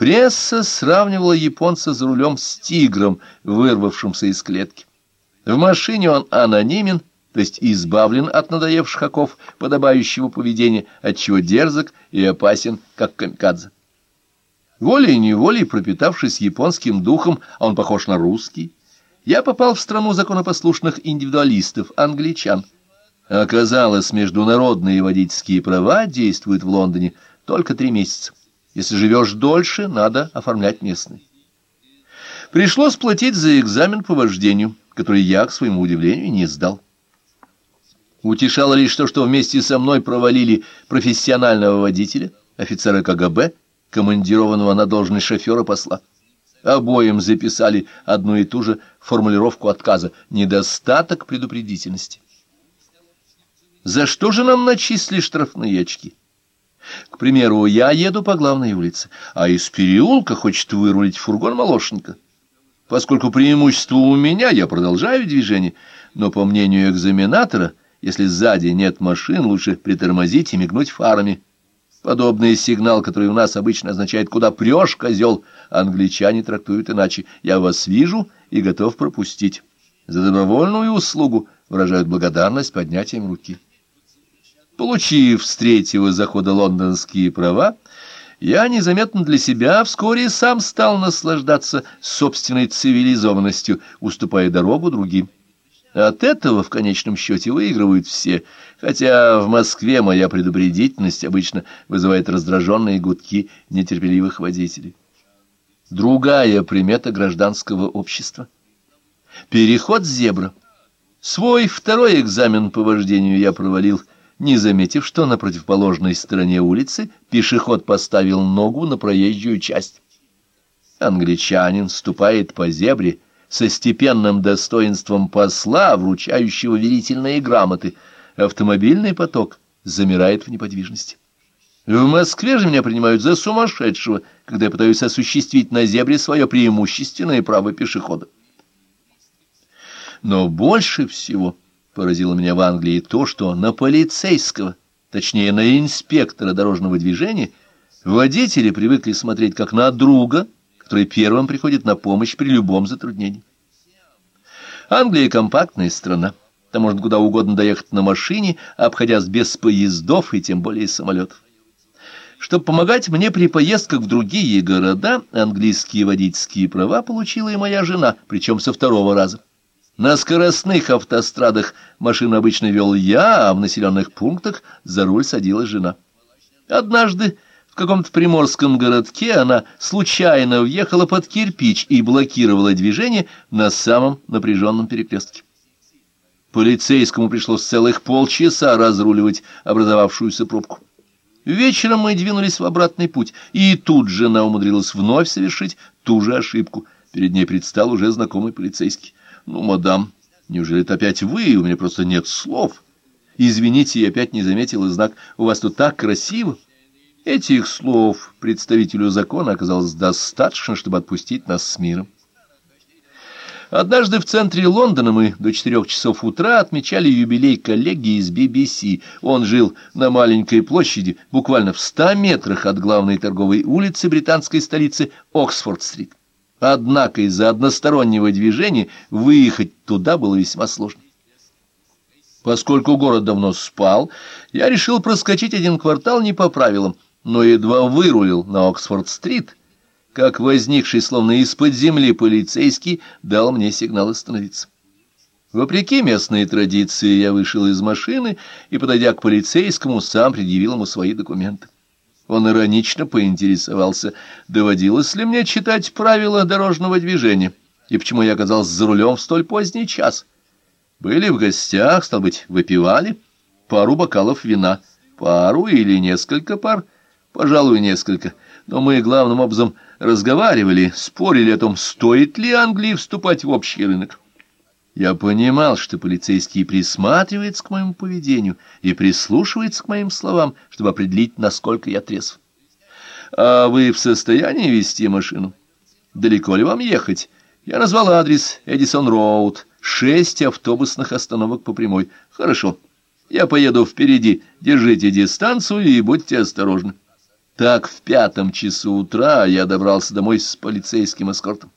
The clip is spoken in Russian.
Пресса сравнивала японца за рулем с тигром, вырвавшимся из клетки. В машине он анонимен, то есть избавлен от надоевших оков подобающего поведения, отчего дерзок и опасен, как камикадзе. Волей-неволей пропитавшись японским духом, а он похож на русский, я попал в страну законопослушных индивидуалистов, англичан. Оказалось, международные водительские права действуют в Лондоне только три месяца. Если живешь дольше, надо оформлять местный. Пришлось платить за экзамен по вождению, который я, к своему удивлению, не сдал. Утешало лишь то, что вместе со мной провалили профессионального водителя, офицера КГБ, командированного на должность шофера посла. Обоим записали одну и ту же формулировку отказа — недостаток предупредительности. За что же нам начислили штрафные очки? К примеру, я еду по главной улице, а из переулка хочет вырулить фургон молочника. Поскольку преимущество у меня, я продолжаю движение, но, по мнению экзаменатора, если сзади нет машин, лучше притормозить и мигнуть фарами. Подобный сигнал, который у нас обычно означает «куда прешь, козел», англичане трактуют иначе «я вас вижу и готов пропустить». За добровольную услугу выражают благодарность поднятием руки. Получив с третьего захода лондонские права, я незаметно для себя вскоре сам стал наслаждаться собственной цивилизованностью, уступая дорогу другим. От этого в конечном счете выигрывают все, хотя в Москве моя предупредительность обычно вызывает раздраженные гудки нетерпеливых водителей. Другая примета гражданского общества. Переход зебра. Свой второй экзамен по вождению я провалил, не заметив, что на противоположной стороне улицы пешеход поставил ногу на проезжую часть. Англичанин ступает по зебре, со степенным достоинством посла, вручающего верительные грамоты, автомобильный поток замирает в неподвижности. В Москве же меня принимают за сумасшедшего, когда я пытаюсь осуществить на зебре свое преимущественное право пешехода. Но больше всего поразило меня в Англии то, что на полицейского, точнее на инспектора дорожного движения, водители привыкли смотреть как на друга – который первым приходит на помощь при любом затруднении. Англия компактная страна. Там можно куда угодно доехать на машине, обходясь без поездов и тем более самолетов. Чтобы помогать мне при поездках в другие города, английские водительские права получила и моя жена, причем со второго раза. На скоростных автострадах машину обычно вел я, а в населенных пунктах за руль садилась жена. Однажды в каком-то приморском городке она случайно въехала под кирпич и блокировала движение на самом напряженном перекрестке. Полицейскому пришлось целых полчаса разруливать образовавшуюся пробку. Вечером мы двинулись в обратный путь, и тут жена умудрилась вновь совершить ту же ошибку. Перед ней предстал уже знакомый полицейский. «Ну, мадам, неужели это опять вы? У меня просто нет слов. Извините, я опять не заметила знак. У вас тут так красиво». Этих слов представителю закона оказалось достаточно, чтобы отпустить нас с миром. Однажды в центре Лондона мы до четырех часов утра отмечали юбилей коллеги из BBC. Он жил на маленькой площади, буквально в ста метрах от главной торговой улицы британской столицы Оксфорд-стрит. Однако из-за одностороннего движения выехать туда было весьма сложно. Поскольку город давно спал, я решил проскочить один квартал не по правилам — но едва вырулил на Оксфорд-стрит, как возникший словно из-под земли полицейский дал мне сигнал остановиться. Вопреки местной традиции я вышел из машины и, подойдя к полицейскому, сам предъявил ему свои документы. Он иронично поинтересовался, доводилось ли мне читать правила дорожного движения и почему я оказался за рулем в столь поздний час. Были в гостях, стал быть, выпивали пару бокалов вина, пару или несколько пар — Пожалуй, несколько. Но мы главным образом разговаривали, спорили о том, стоит ли Англии вступать в общий рынок. Я понимал, что полицейский присматривается к моему поведению и прислушивается к моим словам, чтобы определить, насколько я трезв. «А вы в состоянии вести машину? Далеко ли вам ехать?» Я назвал адрес Эдисон Роуд, шесть автобусных остановок по прямой. «Хорошо, я поеду впереди, держите дистанцию и будьте осторожны». Так в пятом часу утра я добрался домой с полицейским эскортом.